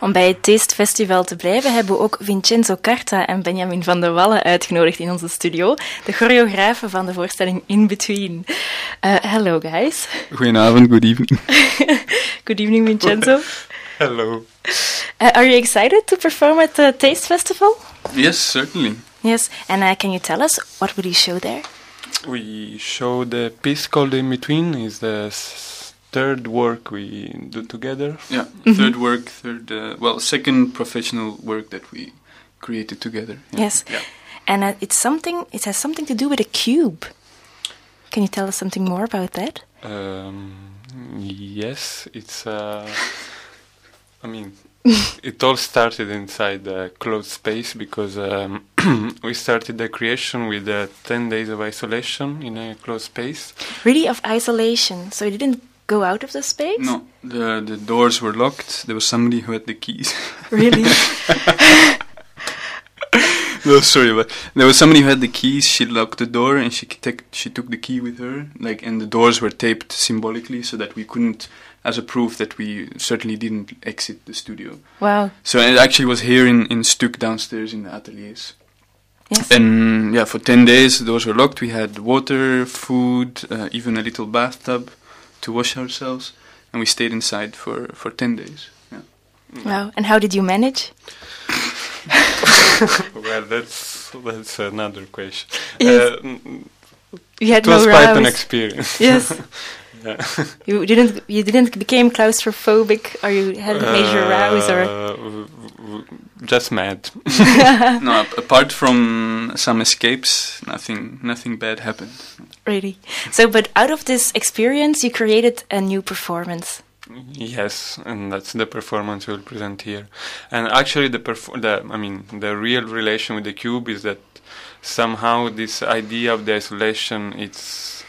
Om bij het Taste Festival te blijven hebben we ook Vincenzo Carta en Benjamin van der Wallen uitgenodigd in onze studio, de choreografen van de voorstelling In Between. Uh, hello guys. Goedenavond, good evening. good evening Vincenzo. hello. Uh, are you excited to perform at the Taste Festival? Yes, certainly. Yes, and uh, can you tell us what will you show there? We show the piece called In Between. is the third work we do together. Yeah, mm-hmm. third work, third uh, well, second professional work that we created together. Yeah. Yes, yeah. and uh, it's something. It has something to do with a cube. Can you tell us something more about that? Um, yes, it's. Uh, I mean, it all started inside a closed space because um, we started the creation with uh, 10 days of isolation in a closed space. Really, of isolation? So you didn't go out of the space? No, the, the doors were locked. There was somebody who had the keys. Really? no, sorry, but there was somebody who had the keys. She locked the door and she, take, she took the key with her. Like, and the doors were taped symbolically so that we couldn't as a proof that we certainly didn't exit the studio. Wow. So it actually was here in, in Stuk downstairs in the ateliers. Yes. And yeah, for 10 days, doors were locked. We had water, food, uh, even a little bathtub to wash ourselves. And we stayed inside for, for 10 days. Yeah. Wow. And how did you manage? well, that's, that's another question. Yes. Uh, you had it was no quite an experience. Yes. you didn't you didn't became claustrophobic or you had major uh, rows or just mad. no, apart from some escapes, nothing nothing bad happened. Really. So, but out of this experience, you created a new performance. Yes, and that's the performance we'll present here. And actually, the, perf- the I mean, the real relation with the cube is that somehow this idea of the isolation it's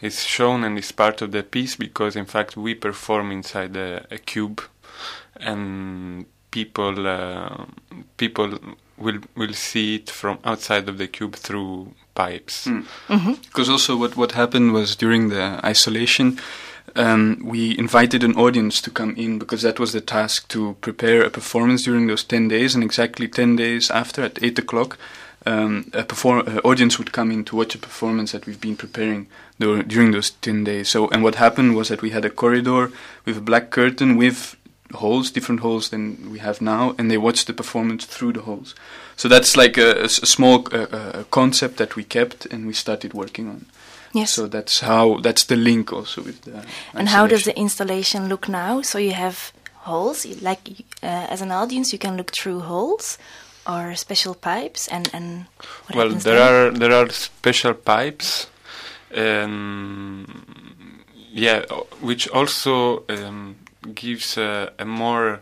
is shown and is part of the piece because in fact we perform inside a, a cube and people uh, people will will see it from outside of the cube through pipes. Mm. Mm-hmm. Because also what what happened was during the isolation. Um, we invited an audience to come in because that was the task to prepare a performance during those 10 days. And exactly 10 days after, at 8 o'clock, um, a perform- uh, audience would come in to watch a performance that we've been preparing during those 10 days. So, and what happened was that we had a corridor with a black curtain with holes, different holes than we have now, and they watch the performance through the holes. So that's like a, a small uh, concept that we kept and we started working on. Yes. So that's how that's the link also with the. And isolation. how does the installation look now? So you have holes, like uh, as an audience, you can look through holes, or special pipes and and well there then? are there are special pipes um, yeah which also um, gives a, a more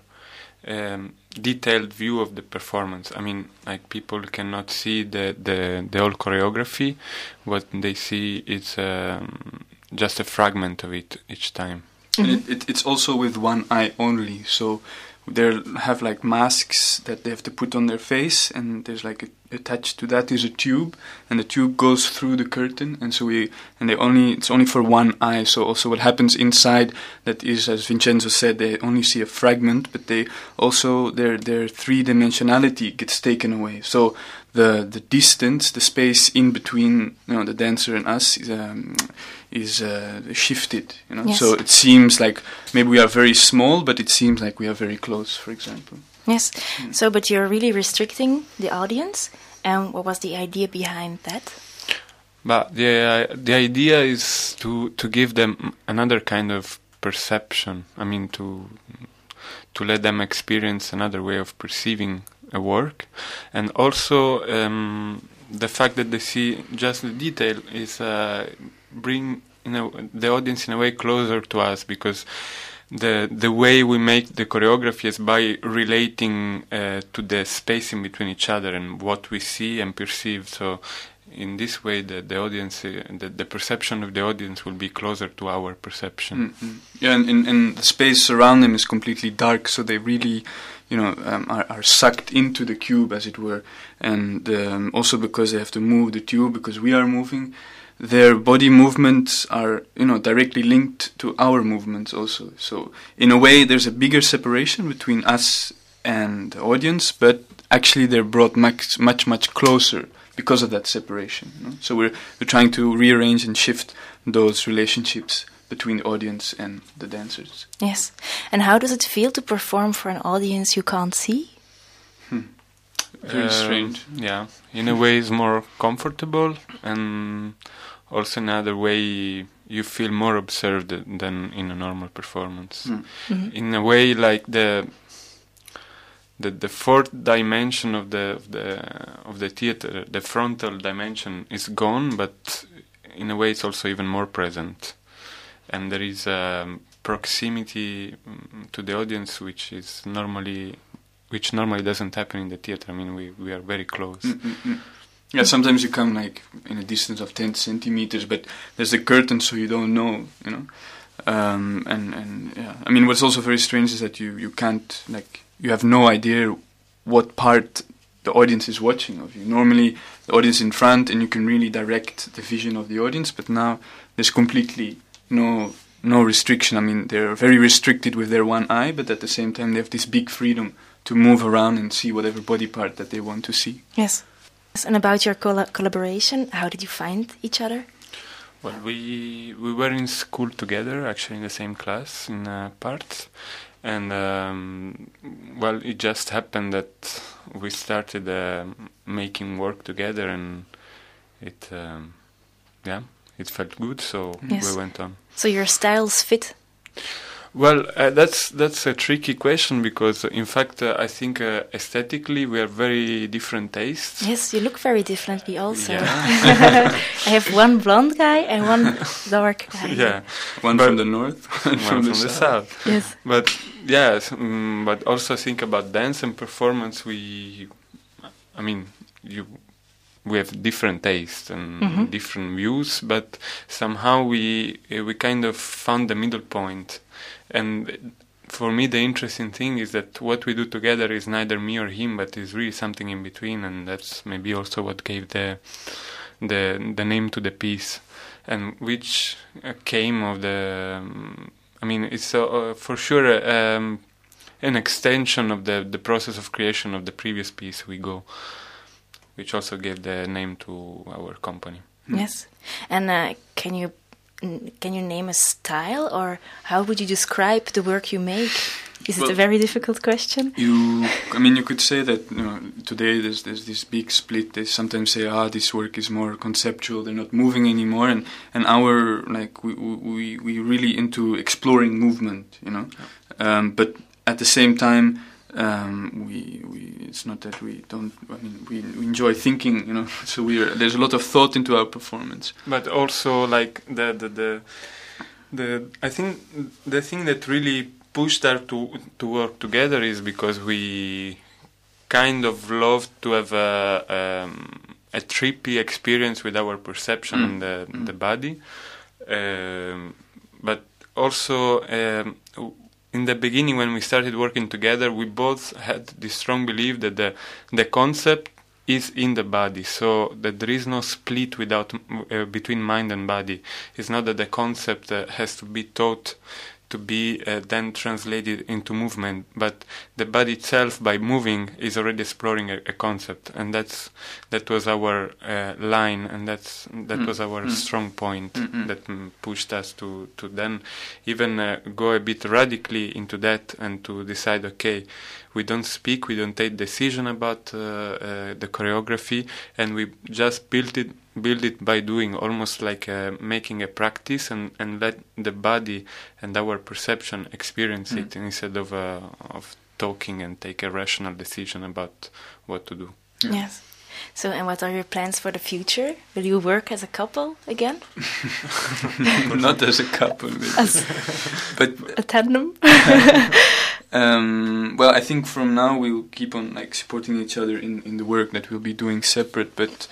um, detailed view of the performance. I mean like people cannot see the the, the whole choreography. What they see is um, just a fragment of it each time. Mm-hmm. and it, it, it's also with one eye only. So they have like masks that they have to put on their face and there's like a, attached to that is a tube and the tube goes through the curtain and so we and they only it's only for one eye. So also what happens inside that is as vincenzo said they only see a fragment but they also their their three dimensionality gets taken away. So the the distance the space in between you know the dancer and us is um, is uh, shifted. You know, yes. so it seems like maybe we are very small, but it seems like we are very close. For example. Yes. Mm. So, but you're really restricting the audience. And what was the idea behind that? But the uh, the idea is to to give them another kind of perception. I mean to to let them experience another way of perceiving a work, and also um, the fact that they see just the detail is uh, bring know, the audience in a way closer to us because the the way we make the choreography is by relating uh, to the space in between each other and what we see and perceive. So in this way, the, the audience, uh, the, the perception of the audience will be closer to our perception. Mm-hmm. Yeah, and, and, and the space around them is completely dark, so they really, you know, um, are, are sucked into the cube, as it were. And um, also because they have to move the tube, because we are moving, their body movements are, you know, directly linked to our movements also. So in a way, there's a bigger separation between us and the audience, but actually they're brought much, much, much closer because of that separation. You know? So we're, we're trying to rearrange and shift those relationships between the audience and the dancers. Yes. And how does it feel to perform for an audience you can't see? Hmm. Very uh, strange. Yeah. In a way, it's more comfortable, and also another way you feel more observed than in a normal performance. Mm. Mm-hmm. In a way, like the the the fourth dimension of the of the of the theater, the frontal dimension, is gone, but in a way it's also even more present, and there is a proximity mm, to the audience which is normally which normally doesn't happen in the theater. I mean, we we are very close. Mm-hmm. Yeah, sometimes you come like in a distance of ten centimeters, but there's a curtain, so you don't know, you know. Um, and and yeah, I mean, what's also very strange is that you you can't like you have no idea what part the audience is watching of you. Normally, the audience in front, and you can really direct the vision of the audience. But now there's completely no no restriction. I mean, they're very restricted with their one eye, but at the same time, they have this big freedom to move around and see whatever body part that they want to see. Yes. And about your coll collaboration, how did you find each other? Well, we we were in school together, actually in the same class in uh, P.A.R.T.S., and um, well, it just happened that we started uh, making work together, and it, um, yeah, it felt good, so yes. we went on. So your styles fit. Well, uh, that's that's a tricky question because, uh, in fact, uh, I think uh, aesthetically we are very different tastes. Yes, you look very differently. Also, yeah. I have one blonde guy and one dark guy. Yeah, one but from the north, and one from, the, the south. south. Yes, but yes, um, but also think about dance and performance. We, I mean, you we have different tastes and mm-hmm. different views, but somehow we uh, we kind of found the middle point. and for me the interesting thing is that what we do together is neither me or him but is really something in between and that's maybe also what gave the the the name to the piece and which uh, came of the um, I mean it's uh, for sure um, an extension of the the process of creation of the previous piece we go which also gave the name to our company yes and uh, can you can you name a style or how would you describe the work you make? Is well, it a very difficult question? You, I mean, you could say that you know, today there's there's this big split. They sometimes say, "Ah, this work is more conceptual; they're not moving anymore." And and our like we we we really into exploring movement, you know. Um, but at the same time, um, we, we it's not that we don't I mean we, we enjoy thinking you know so we are, there's a lot of thought into our performance but also like the the the, the I think the thing that really pushed us to to work together is because we kind of love to have a um, a trippy experience with our perception mm. and the mm. the body um, but also um, in the beginning when we started working together we both had this strong belief that the the concept is in the body. So that there is no split without uh, between mind and body. It's not that the concept uh, has to be taught to be uh, then translated into movement but the body itself by moving is already exploring a, a concept and that's that was our uh, line and that's that mm. was our mm. strong point mm that pushed us to to then even uh, go a bit radically into that and to decide okay we don't speak we don't take decision about uh, uh, the choreography and we just built it build it by doing almost like uh, making a practice and, and let the body and our perception experience mm. it instead of uh, of talking and take a rational decision about what to do. Yeah. Yes. So, and what are your plans for the future? Will you work as a couple again? Not as a couple, as but a tandem. um, well, I think from now we'll keep on like supporting each other in, in the work that we'll be doing separate, but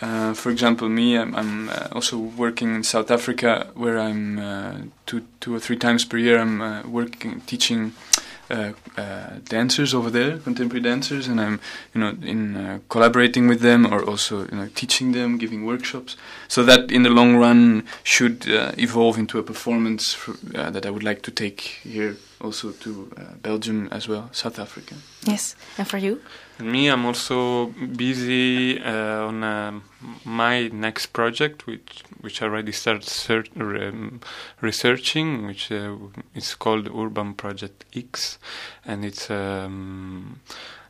Uh, for example, me, I'm, I'm uh, also working in South Africa, where I'm uh, two, two or three times per year. I'm uh, working, teaching uh, uh, dancers over there, contemporary dancers, and I'm, you know, in collaborating with them or also, you know, teaching them, giving workshops. So that, in the long run, should evolve into a performance for, that I would like to take here, also to uh, Belgium as well, South Africa. Yes. And for you? And me, I'm also busy uh, on um, my next project, which which I already started um, researching, which uh, is called Urban Project X, and it's um,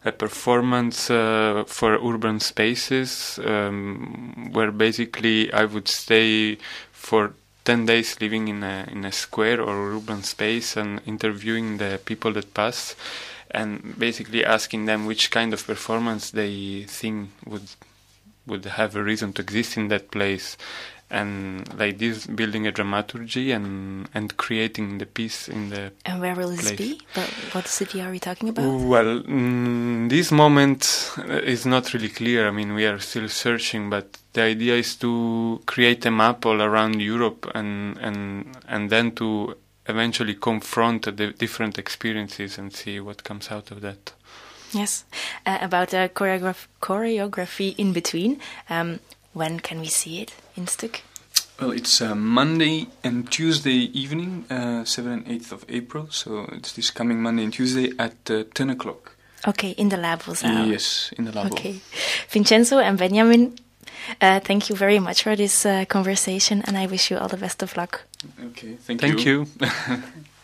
a performance uh, for urban spaces, um, where basically I would stay for 10 days living in a, in a square or urban space and interviewing the people that pass and basically asking them which kind of performance they think would would have a reason to exist in that place and like this building a dramaturgy and and creating the piece in the And where will this place. be? But what city are we talking about? well mm, this moment is not really clear i mean we are still searching but the idea is to create a map all around europe and and and then to eventually confront the different experiences and see what comes out of that Yes. Uh, about the choreograph- choreography in between. Um, when can we see it in stuk? Well, it's uh, Monday and Tuesday evening, uh, 7 and 8th of April. So it's this coming Monday and Tuesday at uh, 10 o'clock. Okay, in the lab Labozaal. Yes, in the lab. Okay. Vincenzo and Benjamin, uh, thank you very much for this uh, conversation, and I wish you all the best of luck. Okay, thank, thank you